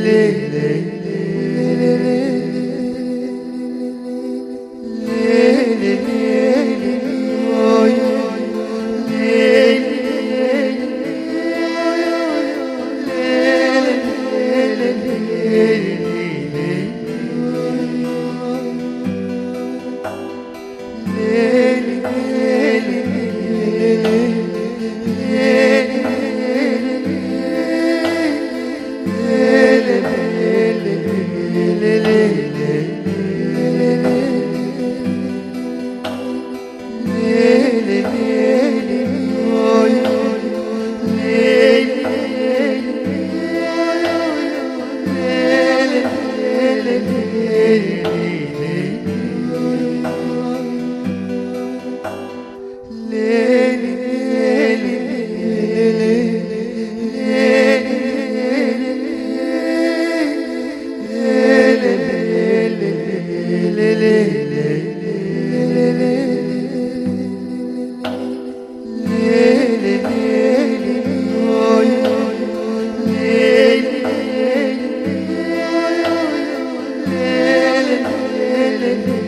ليلي Amen.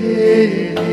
Yeah.